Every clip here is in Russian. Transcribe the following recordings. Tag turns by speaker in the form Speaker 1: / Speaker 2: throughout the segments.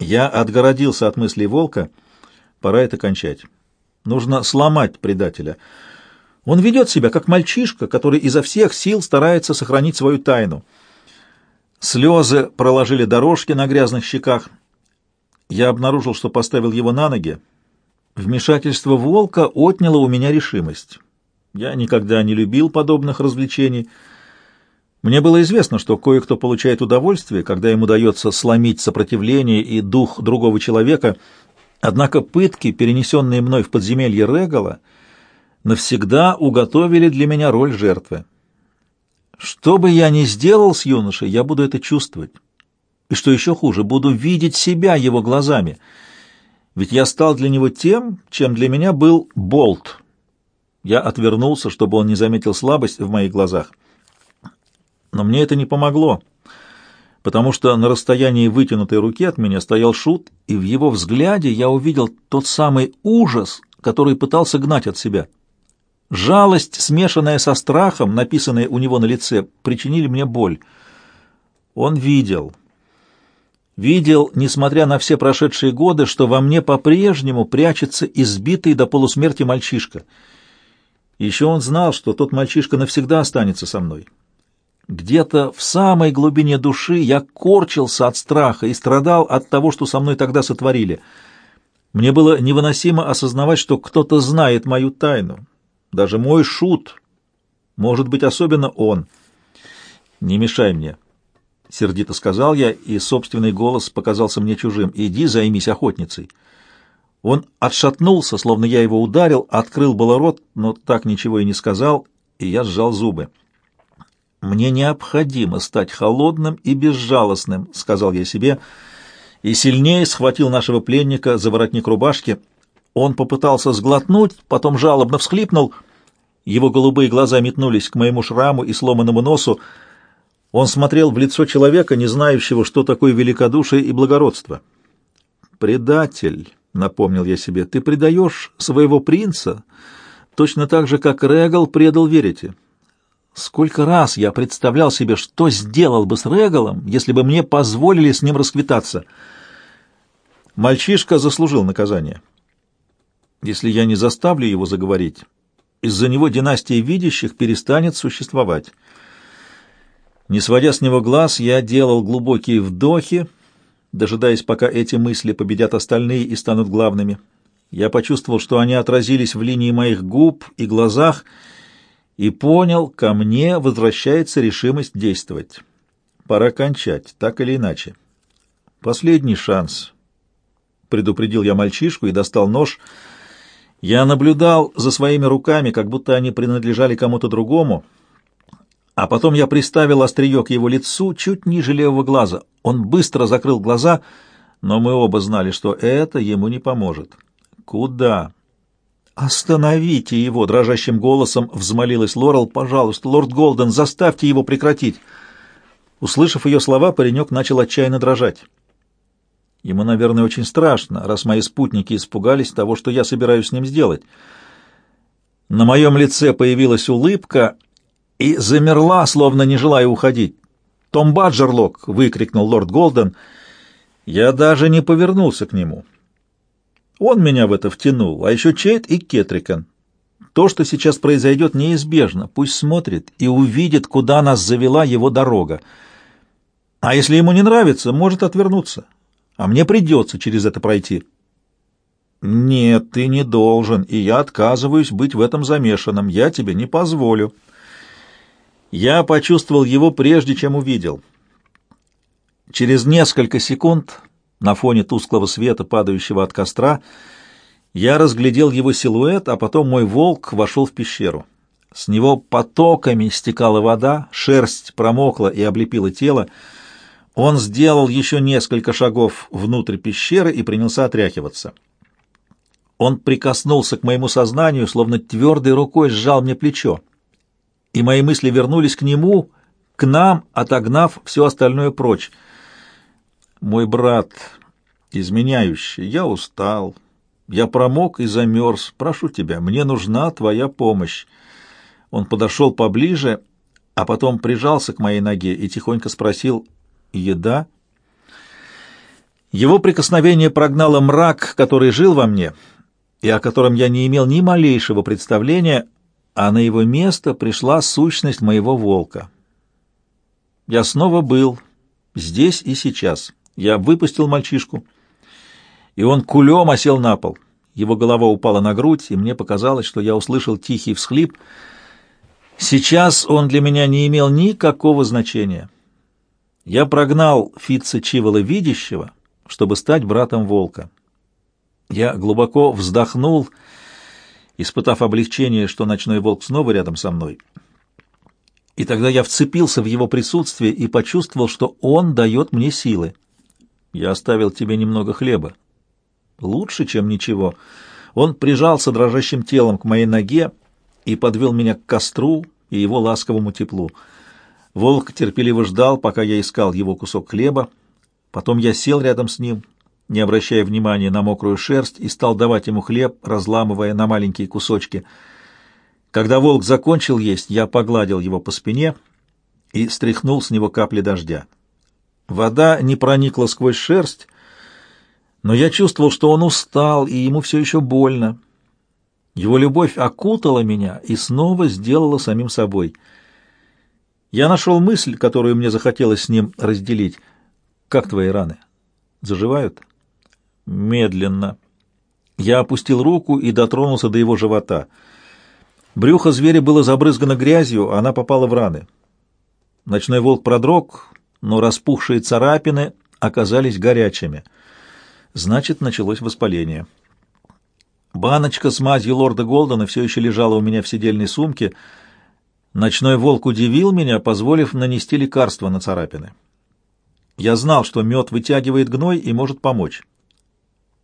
Speaker 1: Я отгородился от мыслей волка. Пора это кончать. Нужно сломать предателя. Он ведет себя как мальчишка, который изо всех сил старается сохранить свою тайну. Слезы проложили дорожки на грязных щеках. Я обнаружил, что поставил его на ноги. Вмешательство волка отняло у меня решимость. Я никогда не любил подобных развлечений. Мне было известно, что кое-кто получает удовольствие, когда ему удается сломить сопротивление и дух другого человека, однако пытки, перенесенные мной в подземелье Регала, навсегда уготовили для меня роль жертвы. Что бы я ни сделал с юношей, я буду это чувствовать. И что еще хуже, буду видеть себя его глазами. Ведь я стал для него тем, чем для меня был болт. Я отвернулся, чтобы он не заметил слабость в моих глазах. Но мне это не помогло, потому что на расстоянии вытянутой руки от меня стоял шут, и в его взгляде я увидел тот самый ужас, который пытался гнать от себя. Жалость, смешанная со страхом, написанная у него на лице, причинили мне боль. Он видел. Видел, несмотря на все прошедшие годы, что во мне по-прежнему прячется избитый до полусмерти мальчишка. Еще он знал, что тот мальчишка навсегда останется со мной. Где-то в самой глубине души я корчился от страха и страдал от того, что со мной тогда сотворили. Мне было невыносимо осознавать, что кто-то знает мою тайну. Даже мой шут. Может быть, особенно он. «Не мешай мне», — сердито сказал я, и собственный голос показался мне чужим. «Иди, займись охотницей». Он отшатнулся, словно я его ударил, открыл было рот, но так ничего и не сказал, и я сжал зубы. «Мне необходимо стать холодным и безжалостным», — сказал я себе, и сильнее схватил нашего пленника за воротник рубашки. Он попытался сглотнуть, потом жалобно всхлипнул. Его голубые глаза метнулись к моему шраму и сломанному носу. Он смотрел в лицо человека, не знающего, что такое великодушие и благородство. «Предатель», — напомнил я себе, — «ты предаешь своего принца, точно так же, как Регал предал Верите». Сколько раз я представлял себе, что сделал бы с Регалом, если бы мне позволили с ним расквитаться. Мальчишка заслужил наказание. Если я не заставлю его заговорить, из-за него династия видящих перестанет существовать. Не сводя с него глаз, я делал глубокие вдохи, дожидаясь, пока эти мысли победят остальные и станут главными. Я почувствовал, что они отразились в линии моих губ и глазах, и понял, ко мне возвращается решимость действовать. Пора кончать, так или иначе. Последний шанс. Предупредил я мальчишку и достал нож. Я наблюдал за своими руками, как будто они принадлежали кому-то другому, а потом я приставил острие к его лицу чуть ниже левого глаза. Он быстро закрыл глаза, но мы оба знали, что это ему не поможет. «Куда?» «Остановите его!» — дрожащим голосом взмолилась Лорел. «Пожалуйста, лорд Голден, заставьте его прекратить!» Услышав ее слова, паренек начал отчаянно дрожать. Ему, наверное, очень страшно, раз мои спутники испугались того, что я собираюсь с ним сделать. На моем лице появилась улыбка и замерла, словно не желая уходить. «Том Баджерлок!» — выкрикнул лорд Голден. Я даже не повернулся к нему. Он меня в это втянул, а еще Чейт и Кетрикон. То, что сейчас произойдет, неизбежно. Пусть смотрит и увидит, куда нас завела его дорога. А если ему не нравится, может отвернуться. А мне придется через это пройти. Нет, ты не должен, и я отказываюсь быть в этом замешанным. Я тебе не позволю. Я почувствовал его прежде, чем увидел. Через несколько секунд на фоне тусклого света, падающего от костра, я разглядел его силуэт, а потом мой волк вошел в пещеру. С него потоками стекала вода, шерсть промокла и облепила тело. Он сделал еще несколько шагов внутрь пещеры и принялся отряхиваться. Он прикоснулся к моему сознанию, словно твердой рукой сжал мне плечо. И мои мысли вернулись к нему, к нам, отогнав все остальное прочь. Мой брат, изменяющий, я устал. Я промок и замерз. Прошу тебя, мне нужна твоя помощь. Он подошел поближе, а потом прижался к моей ноге и тихонько спросил «Еда?» Его прикосновение прогнало мрак, который жил во мне, и о котором я не имел ни малейшего представления, а на его место пришла сущность моего волка. Я снова был здесь и сейчас. Я выпустил мальчишку, и он кулем осел на пол. Его голова упала на грудь, и мне показалось, что я услышал тихий всхлип. Сейчас он для меня не имел никакого значения. Я прогнал Фитца Чивола Видящего, чтобы стать братом Волка. Я глубоко вздохнул, испытав облегчение, что ночной волк снова рядом со мной. И тогда я вцепился в его присутствие и почувствовал, что он дает мне силы. Я оставил тебе немного хлеба. Лучше, чем ничего. Он прижался дрожащим телом к моей ноге и подвел меня к костру и его ласковому теплу. Волк терпеливо ждал, пока я искал его кусок хлеба. Потом я сел рядом с ним, не обращая внимания на мокрую шерсть, и стал давать ему хлеб, разламывая на маленькие кусочки. Когда волк закончил есть, я погладил его по спине и стряхнул с него капли дождя. Вода не проникла сквозь шерсть, но я чувствовал, что он устал, и ему все еще больно. Его любовь окутала меня и снова сделала самим собой — я нашел мысль, которую мне захотелось с ним разделить. Как твои раны? Заживают? Медленно. Я опустил руку и дотронулся до его живота. Брюхо зверя было забрызгано грязью, а она попала в раны. Ночной волк продрог, но распухшие царапины оказались горячими. Значит, началось воспаление. Баночка с мазью лорда Голдена все еще лежала у меня в сидельной сумке — Ночной волк удивил меня, позволив нанести лекарство на царапины. Я знал, что мед вытягивает гной и может помочь.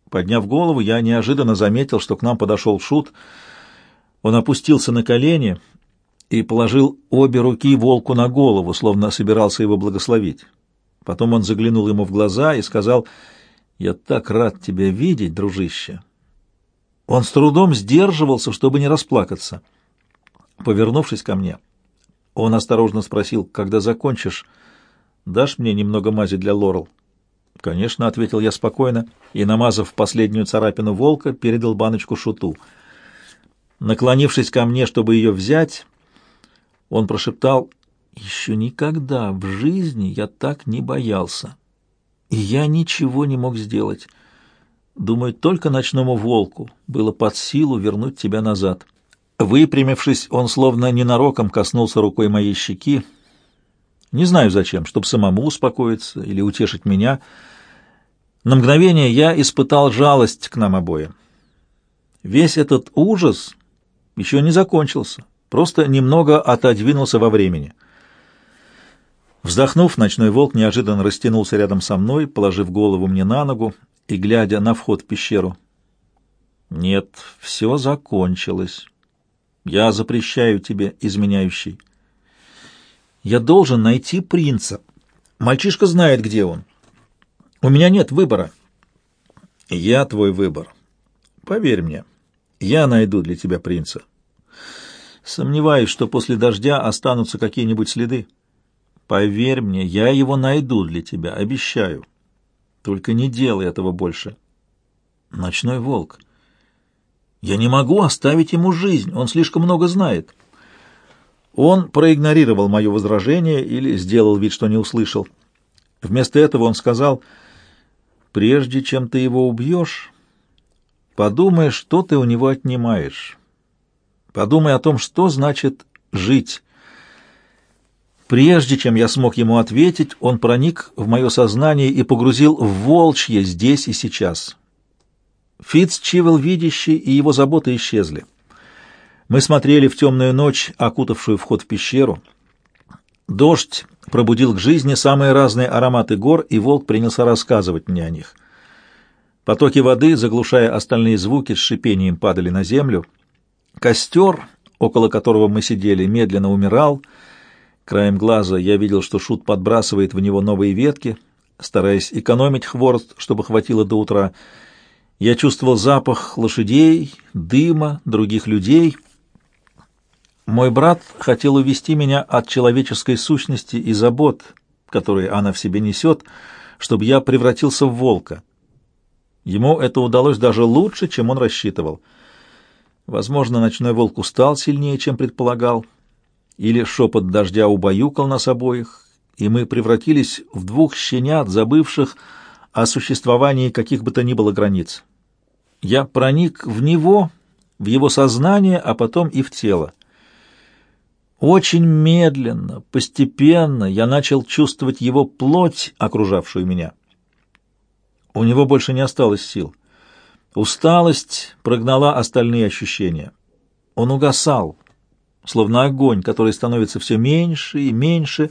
Speaker 1: Подняв голову, я неожиданно заметил, что к нам подошел Шут. Он опустился на колени и положил обе руки волку на голову, словно собирался его благословить. Потом он заглянул ему в глаза и сказал, «Я так рад тебя видеть, дружище». Он с трудом сдерживался, чтобы не расплакаться. Повернувшись ко мне, он осторожно спросил, «Когда закончишь, дашь мне немного мази для Лорел?» «Конечно», — ответил я спокойно, и, намазав последнюю царапину волка, передал баночку шуту. Наклонившись ко мне, чтобы ее взять, он прошептал, «Еще никогда в жизни я так не боялся, и я ничего не мог сделать. Думаю, только ночному волку было под силу вернуть тебя назад». Выпрямившись, он словно ненароком коснулся рукой моей щеки. Не знаю зачем, чтобы самому успокоиться или утешить меня. На мгновение я испытал жалость к нам обоим. Весь этот ужас еще не закончился, просто немного отодвинулся во времени. Вздохнув, ночной волк неожиданно растянулся рядом со мной, положив голову мне на ногу и глядя на вход в пещеру. Нет, все закончилось. Я запрещаю тебе, изменяющий. Я должен найти принца. Мальчишка знает, где он. У меня нет выбора. Я твой выбор. Поверь мне, я найду для тебя принца. Сомневаюсь, что после дождя останутся какие-нибудь следы. Поверь мне, я его найду для тебя, обещаю. Только не делай этого больше. Ночной волк. Я не могу оставить ему жизнь, он слишком много знает. Он проигнорировал мое возражение или сделал вид, что не услышал. Вместо этого он сказал, «Прежде чем ты его убьешь, подумай, что ты у него отнимаешь. Подумай о том, что значит жить». Прежде чем я смог ему ответить, он проник в мое сознание и погрузил в волчье здесь и сейчас. Фитц Чивел видящий и его заботы исчезли. Мы смотрели в темную ночь, окутавшую вход в пещеру. Дождь пробудил к жизни самые разные ароматы гор, и волк принялся рассказывать мне о них. Потоки воды, заглушая остальные звуки, с шипением падали на землю. Костер, около которого мы сидели, медленно умирал. Краем глаза я видел, что Шут подбрасывает в него новые ветки, стараясь экономить хворост, чтобы хватило до утра, — я чувствовал запах лошадей, дыма, других людей. Мой брат хотел увести меня от человеческой сущности и забот, которые она в себе несет, чтобы я превратился в волка. Ему это удалось даже лучше, чем он рассчитывал. Возможно, ночной волк устал сильнее, чем предполагал, или шепот дождя убаюкал нас обоих, и мы превратились в двух щенят, забывших о существовании каких бы то ни было границ. Я проник в него, в его сознание, а потом и в тело. Очень медленно, постепенно я начал чувствовать его плоть, окружавшую меня. У него больше не осталось сил. Усталость прогнала остальные ощущения. Он угасал, словно огонь, который становится все меньше и меньше,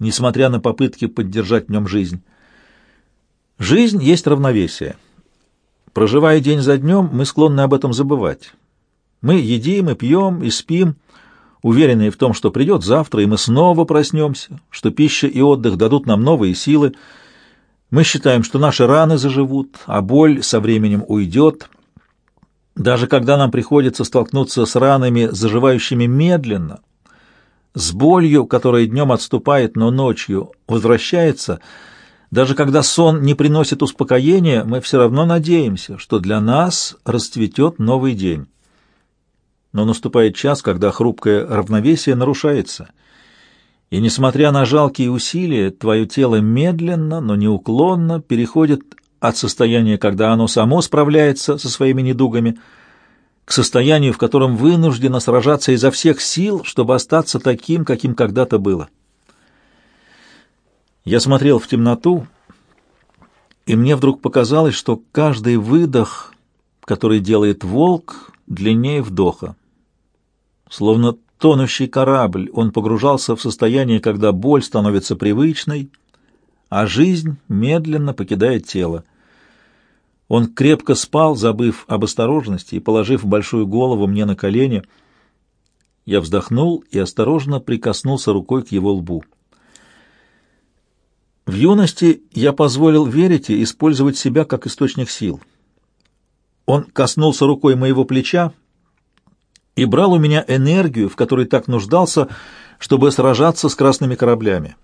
Speaker 1: несмотря на попытки поддержать в нем жизнь. Жизнь есть равновесие. Проживая день за днем, мы склонны об этом забывать. Мы едим и пьем и спим, уверенные в том, что придет завтра, и мы снова проснемся, что пища и отдых дадут нам новые силы. Мы считаем, что наши раны заживут, а боль со временем уйдет. Даже когда нам приходится столкнуться с ранами, заживающими медленно, с болью, которая днем отступает, но ночью возвращается, даже когда сон не приносит успокоения, мы все равно надеемся, что для нас расцветет новый день но наступает час, когда хрупкое равновесие нарушается. И, несмотря на жалкие усилия, твое тело медленно, но неуклонно переходит от состояния, когда оно само справляется со своими недугами, к состоянию, в котором вынуждено сражаться изо всех сил, чтобы остаться таким, каким когда-то было. Я смотрел в темноту, и мне вдруг показалось, что каждый выдох, который делает волк, длиннее вдоха. Словно тонущий корабль, он погружался в состояние, когда боль становится привычной, а жизнь медленно покидает тело. Он крепко спал, забыв об осторожности и положив большую голову мне на колени. Я вздохнул и осторожно прикоснулся рукой к его лбу. В юности я позволил верить и использовать себя как источник сил. Он коснулся рукой моего плеча, и брал у меня энергию, в которой так нуждался, чтобы сражаться с красными кораблями.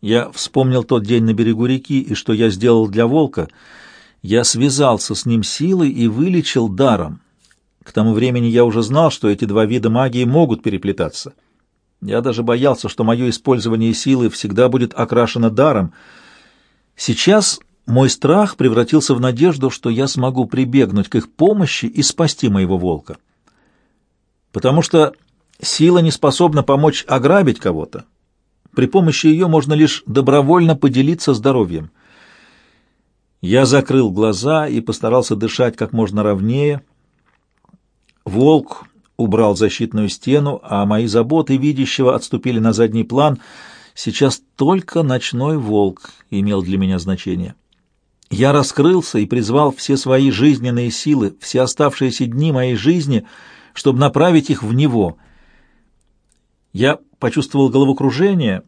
Speaker 1: Я вспомнил тот день на берегу реки и что я сделал для волка. Я связался с ним силой и вылечил даром. К тому времени я уже знал, что эти два вида магии могут переплетаться. Я даже боялся, что мое использование силы всегда будет окрашено даром. Сейчас мой страх превратился в надежду, что я смогу прибегнуть к их помощи и спасти моего волка потому что сила не способна помочь ограбить кого-то. При помощи ее можно лишь добровольно поделиться здоровьем. Я закрыл глаза и постарался дышать как можно ровнее. Волк убрал защитную стену, а мои заботы видящего отступили на задний план. Сейчас только ночной волк имел для меня значение. Я раскрылся и призвал все свои жизненные силы, все оставшиеся дни моей жизни — чтобы направить их в него. Я почувствовал головокружение,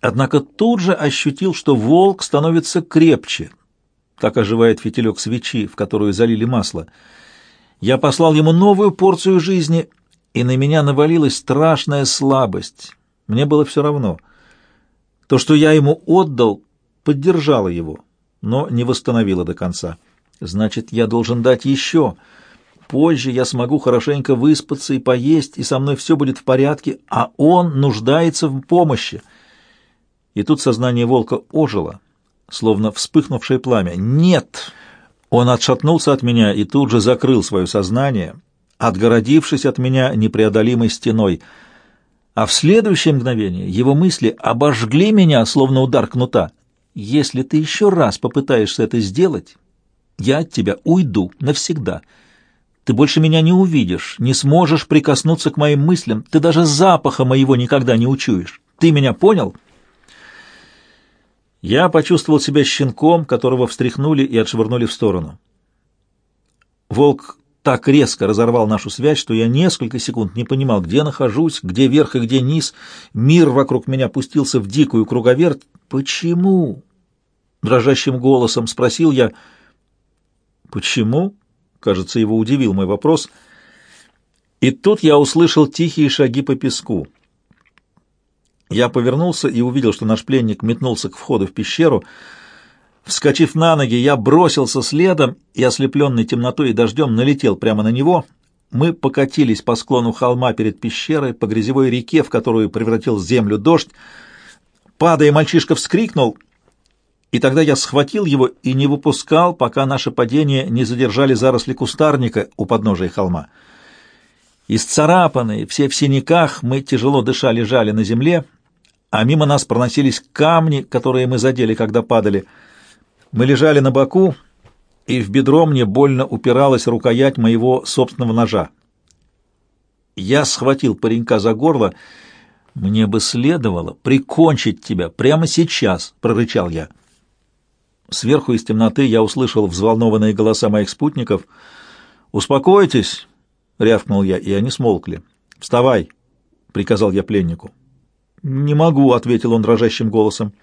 Speaker 1: однако тут же ощутил, что волк становится крепче. Так оживает фитилек свечи, в которую залили масло. Я послал ему новую порцию жизни, и на меня навалилась страшная слабость. Мне было все равно. То, что я ему отдал, поддержало его, но не восстановило до конца. Значит, я должен дать еще — Позже я смогу хорошенько выспаться и поесть, и со мной все будет в порядке, а он нуждается в помощи. И тут сознание волка ожило, словно вспыхнувшее пламя. «Нет!» Он отшатнулся от меня и тут же закрыл свое сознание, отгородившись от меня непреодолимой стеной. А в следующее мгновение его мысли обожгли меня, словно удар кнута. «Если ты еще раз попытаешься это сделать, я от тебя уйду навсегда». Ты больше меня не увидишь, не сможешь прикоснуться к моим мыслям, ты даже запаха моего никогда не учуешь. Ты меня понял?» Я почувствовал себя щенком, которого встряхнули и отшвырнули в сторону. Волк так резко разорвал нашу связь, что я несколько секунд не понимал, где нахожусь, где верх и где низ. Мир вокруг меня пустился в дикую круговерть. «Почему?» — дрожащим голосом спросил я. «Почему?» Кажется, его удивил мой вопрос. И тут я услышал тихие шаги по песку. Я повернулся и увидел, что наш пленник метнулся к входу в пещеру. Вскочив на ноги, я бросился следом и, ослепленный темнотой и дождем, налетел прямо на него. Мы покатились по склону холма перед пещерой, по грязевой реке, в которую превратил землю дождь. Падая, мальчишка вскрикнул, и тогда я схватил его и не выпускал, пока наше падение не задержали заросли кустарника у подножия холма. Исцарапанные, все в синяках, мы тяжело дыша лежали на земле, а мимо нас проносились камни, которые мы задели, когда падали. Мы лежали на боку, и в бедро мне больно упиралась рукоять моего собственного ножа. Я схватил паренька за горло. «Мне бы следовало прикончить тебя прямо сейчас», — прорычал я. Сверху из темноты я услышал взволнованные голоса моих спутников. «Успокойтесь», — рявкнул я, и они смолкли. «Вставай», — приказал я пленнику. «Не могу», — ответил он дрожащим голосом.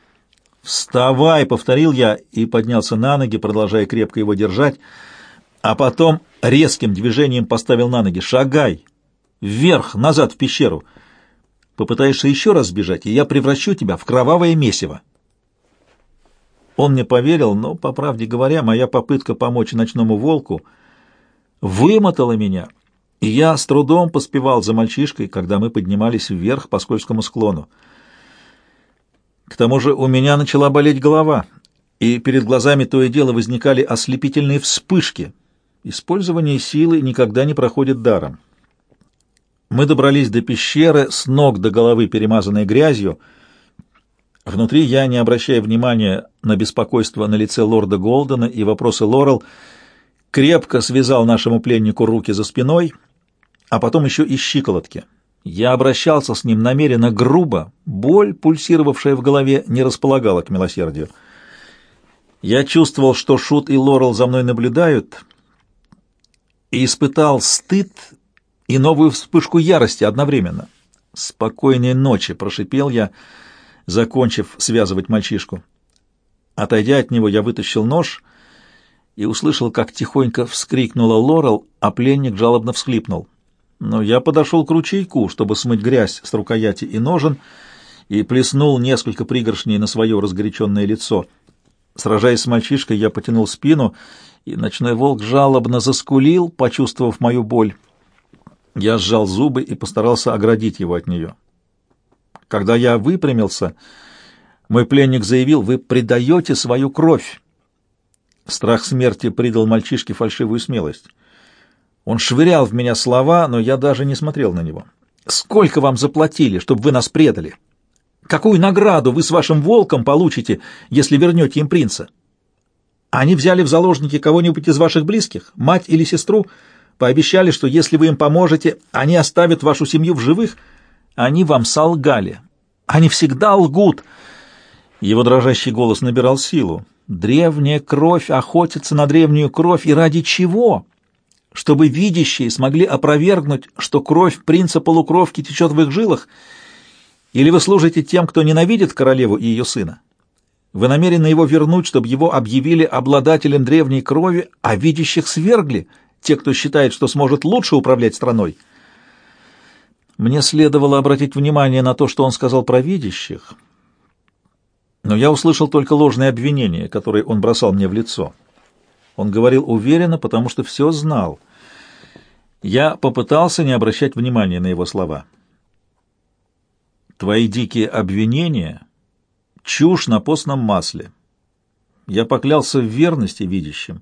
Speaker 1: «Вставай!» — повторил я и поднялся на ноги, продолжая крепко его держать, а потом резким движением поставил на ноги. «Шагай! Вверх, назад в пещеру! Попытаешься еще раз сбежать, и я превращу тебя в кровавое месиво!» Он мне поверил, но, по правде говоря, моя попытка помочь ночному волку вымотала меня, и я с трудом поспевал за мальчишкой, когда мы поднимались вверх по скользкому склону. К тому же у меня начала болеть голова, и перед глазами то и дело возникали ослепительные вспышки. Использование силы никогда не проходит даром. Мы добрались до пещеры, с ног до головы перемазанной грязью. Внутри я, не обращая внимания на беспокойство на лице лорда Голдена и вопросы Лорел, крепко связал нашему пленнику руки за спиной, а потом еще и щиколотки. Я обращался с ним намеренно грубо, боль, пульсировавшая в голове, не располагала к милосердию. Я чувствовал, что Шут и Лорел за мной наблюдают, и испытал стыд и новую вспышку ярости одновременно. «Спокойной ночи!» — прошипел я, закончив связывать мальчишку. Отойдя от него, я вытащил нож и услышал, как тихонько вскрикнула Лорел, а пленник жалобно всхлипнул но я подошел к ручейку, чтобы смыть грязь с рукояти и ножен, и плеснул несколько пригоршней на свое разгоряченное лицо. Сражаясь с мальчишкой, я потянул спину, и ночной волк жалобно заскулил, почувствовав мою боль. Я сжал зубы и постарался оградить его от нее. Когда я выпрямился, мой пленник заявил, «Вы предаете свою кровь». Страх смерти придал мальчишке фальшивую смелость. Он швырял в меня слова, но я даже не смотрел на него. «Сколько вам заплатили, чтобы вы нас предали? Какую награду вы с вашим волком получите, если вернете им принца? Они взяли в заложники кого-нибудь из ваших близких, мать или сестру, пообещали, что если вы им поможете, они оставят вашу семью в живых. Они вам солгали. Они всегда лгут». Его дрожащий голос набирал силу. «Древняя кровь охотится на древнюю кровь, и ради чего?» чтобы видящие смогли опровергнуть, что кровь принца-полукровки течет в их жилах, или вы служите тем, кто ненавидит королеву и ее сына? Вы намерены его вернуть, чтобы его объявили обладателем древней крови, а видящих свергли, те, кто считает, что сможет лучше управлять страной? Мне следовало обратить внимание на то, что он сказал про видящих, но я услышал только ложные обвинения, которые он бросал мне в лицо. Он говорил уверенно, потому что все знал. Я попытался не обращать внимания на его слова. «Твои дикие обвинения — чушь на постном масле. Я поклялся в верности видящим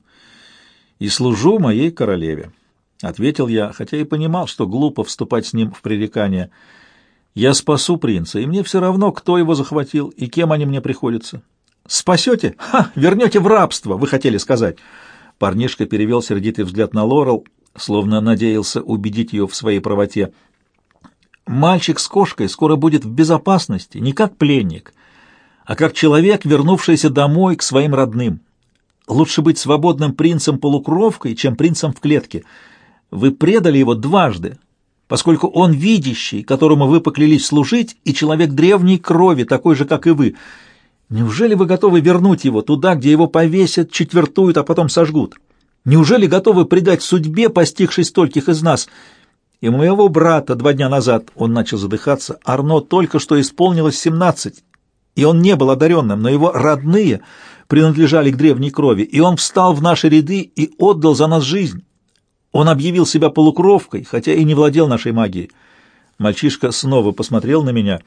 Speaker 1: и служу моей королеве», — ответил я, хотя и понимал, что глупо вступать с ним в пререкание. «Я спасу принца, и мне все равно, кто его захватил и кем они мне приходятся». «Спасете? Ха! Вернете в рабство, вы хотели сказать!» Парнишка перевел сердитый взгляд на Лорел, словно надеялся убедить ее в своей правоте. «Мальчик с кошкой скоро будет в безопасности, не как пленник, а как человек, вернувшийся домой к своим родным. Лучше быть свободным принцем-полукровкой, чем принцем в клетке. Вы предали его дважды, поскольку он видящий, которому вы поклялись служить, и человек древней крови, такой же, как и вы». Неужели вы готовы вернуть его туда, где его повесят, четвертуют, а потом сожгут? Неужели готовы предать судьбе, постигшей стольких из нас? и моего брата два дня назад, он начал задыхаться, Арно только что исполнилось семнадцать, и он не был одаренным, но его родные принадлежали к древней крови, и он встал в наши ряды и отдал за нас жизнь. Он объявил себя полукровкой, хотя и не владел нашей магией. Мальчишка снова посмотрел на меня.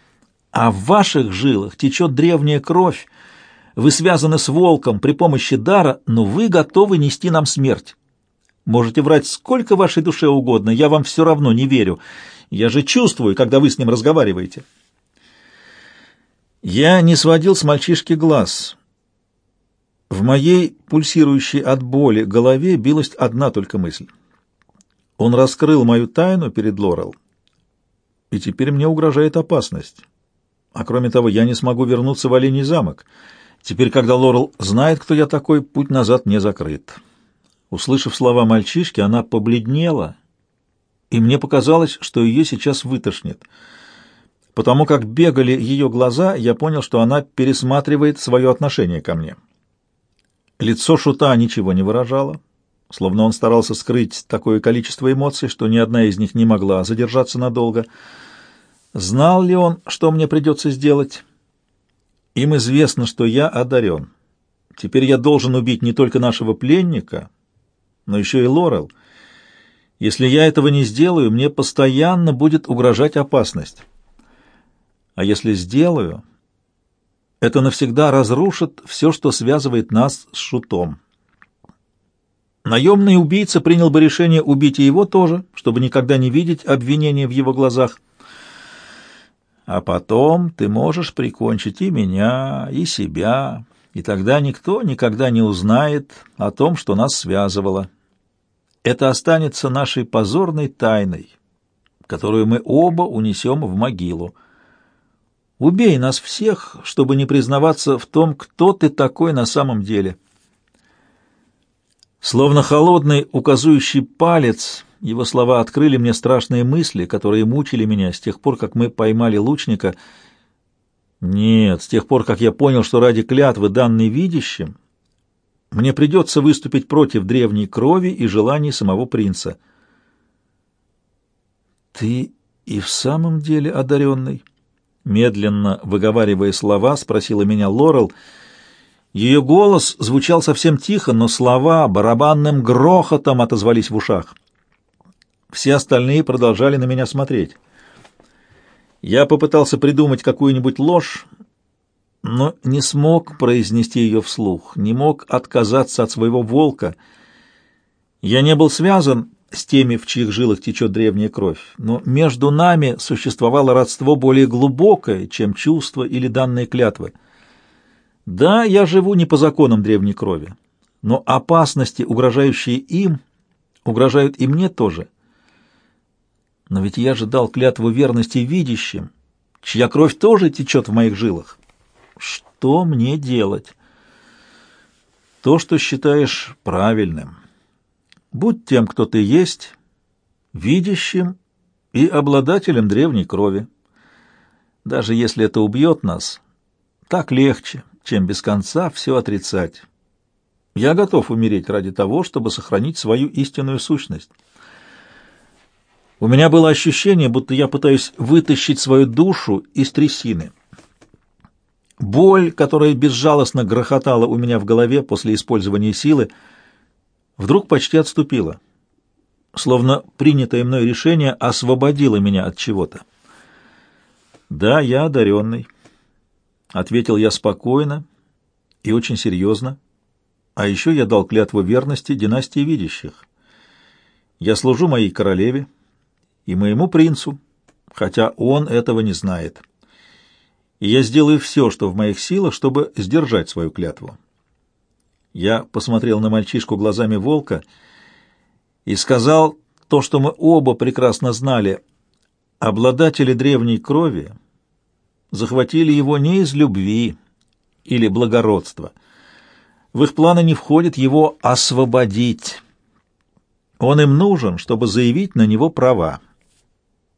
Speaker 1: «А в ваших жилах течет древняя кровь. Вы связаны с волком при помощи дара, но вы готовы нести нам смерть. Можете врать сколько вашей душе угодно, я вам все равно не верю. Я же чувствую, когда вы с ним разговариваете». Я не сводил с мальчишки глаз. В моей пульсирующей от боли голове билась одна только мысль. Он раскрыл мою тайну перед Лорел, и теперь мне угрожает опасность. А кроме того, я не смогу вернуться в Оленей замок. Теперь, когда Лорел знает, кто я такой, путь назад не закрыт. Услышав слова мальчишки, она побледнела, и мне показалось, что ее сейчас вытошнит. Потому как бегали ее глаза, я понял, что она пересматривает свое отношение ко мне. Лицо Шута ничего не выражало, словно он старался скрыть такое количество эмоций, что ни одна из них не могла задержаться надолго. Знал ли он, что мне придется сделать? Им известно, что я одарен. Теперь я должен убить не только нашего пленника, но еще и Лорел. Если я этого не сделаю, мне постоянно будет угрожать опасность. А если сделаю, это навсегда разрушит все, что связывает нас с Шутом. Наемный убийца принял бы решение убить и его тоже, чтобы никогда не видеть обвинения в его глазах. А потом ты можешь прикончить и меня, и себя, и тогда никто никогда не узнает о том, что нас связывало. Это останется нашей позорной тайной, которую мы оба унесем в могилу. Убей нас всех, чтобы не признаваться в том, кто ты такой на самом деле». Словно холодный указующий палец, его слова открыли мне страшные мысли, которые мучили меня с тех пор, как мы поймали лучника. Нет, с тех пор, как я понял, что ради клятвы, данной видящим, мне придется выступить против древней крови и желаний самого принца. «Ты и в самом деле одаренный?» Медленно выговаривая слова, спросила меня Лорел — ее голос звучал совсем тихо, но слова барабанным грохотом отозвались в ушах. Все остальные продолжали на меня смотреть. Я попытался придумать какую-нибудь ложь, но не смог произнести ее вслух, не мог отказаться от своего волка. Я не был связан с теми, в чьих жилах течет древняя кровь, но между нами существовало родство более глубокое, чем чувство или данные клятвы. Да, я живу не по законам древней крови, но опасности, угрожающие им, угрожают и мне тоже. Но ведь я же дал клятву верности видящим, чья кровь тоже течет в моих жилах. Что мне делать? То, что считаешь правильным. Будь тем, кто ты есть, видящим и обладателем древней крови. Даже если это убьет нас, так легче, чем без конца все отрицать. Я готов умереть ради того, чтобы сохранить свою истинную сущность. У меня было ощущение, будто я пытаюсь вытащить свою душу из трясины. Боль, которая безжалостно грохотала у меня в голове после использования силы, вдруг почти отступила, словно принятое мной решение освободило меня от чего-то. Да, я одаренный. — ответил я спокойно и очень серьезно. А еще я дал клятву верности династии видящих. Я служу моей королеве и моему принцу, хотя он этого не знает. И я сделаю все, что в моих силах, чтобы сдержать свою клятву. Я посмотрел на мальчишку глазами волка и сказал то, что мы оба прекрасно знали. Обладатели древней крови — захватили его не из любви или благородства. В их планы не входит его освободить. Он им нужен, чтобы заявить на него права.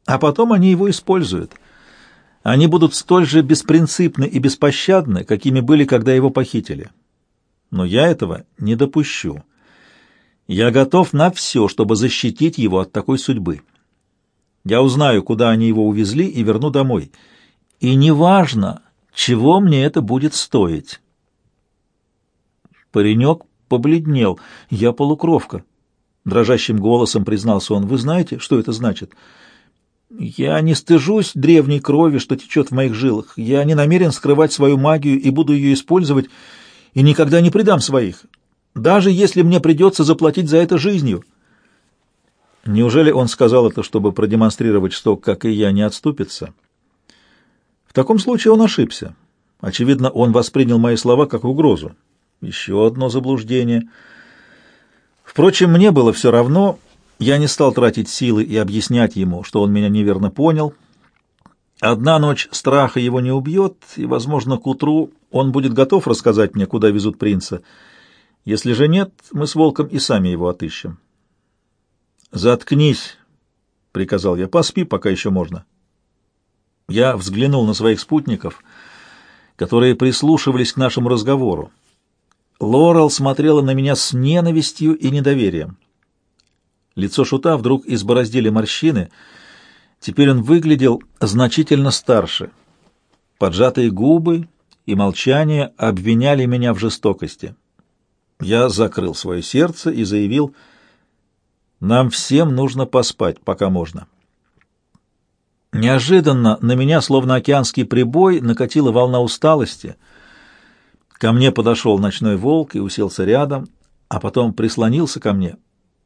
Speaker 1: А потом они его используют. Они будут столь же беспринципны и беспощадны, какими были, когда его похитили. Но я этого не допущу. Я готов на все, чтобы защитить его от такой судьбы. Я узнаю, куда они его увезли, и верну домой. И неважно, чего мне это будет стоить. Паренек побледнел. Я полукровка. Дрожащим голосом признался он. Вы знаете, что это значит? Я не стыжусь древней крови, что течет в моих жилах. Я не намерен скрывать свою магию и буду ее использовать, и никогда не предам своих, даже если мне придется заплатить за это жизнью. Неужели он сказал это, чтобы продемонстрировать, что, как и я, не отступится? Таком случае он ошибся. Очевидно, он воспринял мои слова как угрозу. Еще одно заблуждение. Впрочем, мне было все равно. Я не стал тратить силы и объяснять ему, что он меня неверно понял. Одна ночь страха его не убьет, и, возможно, к утру он будет готов рассказать мне, куда везут принца. Если же нет, мы с Волком и сами его отыщем. «Заткнись», — приказал я, — «поспи, пока еще можно». Я взглянул на своих спутников, которые прислушивались к нашему разговору. Лорел смотрела на меня с ненавистью и недоверием. Лицо шута вдруг избороздили морщины. Теперь он выглядел значительно старше. Поджатые губы и молчание обвиняли меня в жестокости. Я закрыл свое сердце и заявил, «Нам всем нужно поспать, пока можно». Неожиданно на меня, словно океанский прибой, накатила волна усталости. Ко мне подошел ночной волк и уселся рядом, а потом прислонился ко мне.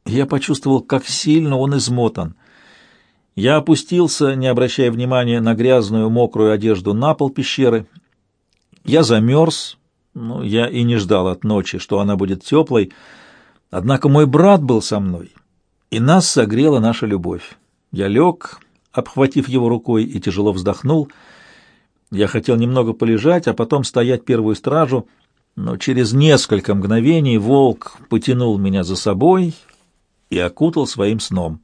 Speaker 1: Я почувствовал, как сильно он измотан. Я опустился, не обращая внимания на грязную мокрую одежду, на пол пещеры. Я замерз, ну, я и не ждал от ночи, что она будет теплой, однако мой брат был со мной, и нас согрела наша любовь. Я лег, обхватив его рукой, и тяжело вздохнул. Я хотел немного полежать, а потом стоять первую стражу, но через несколько мгновений волк потянул меня за собой и окутал своим сном.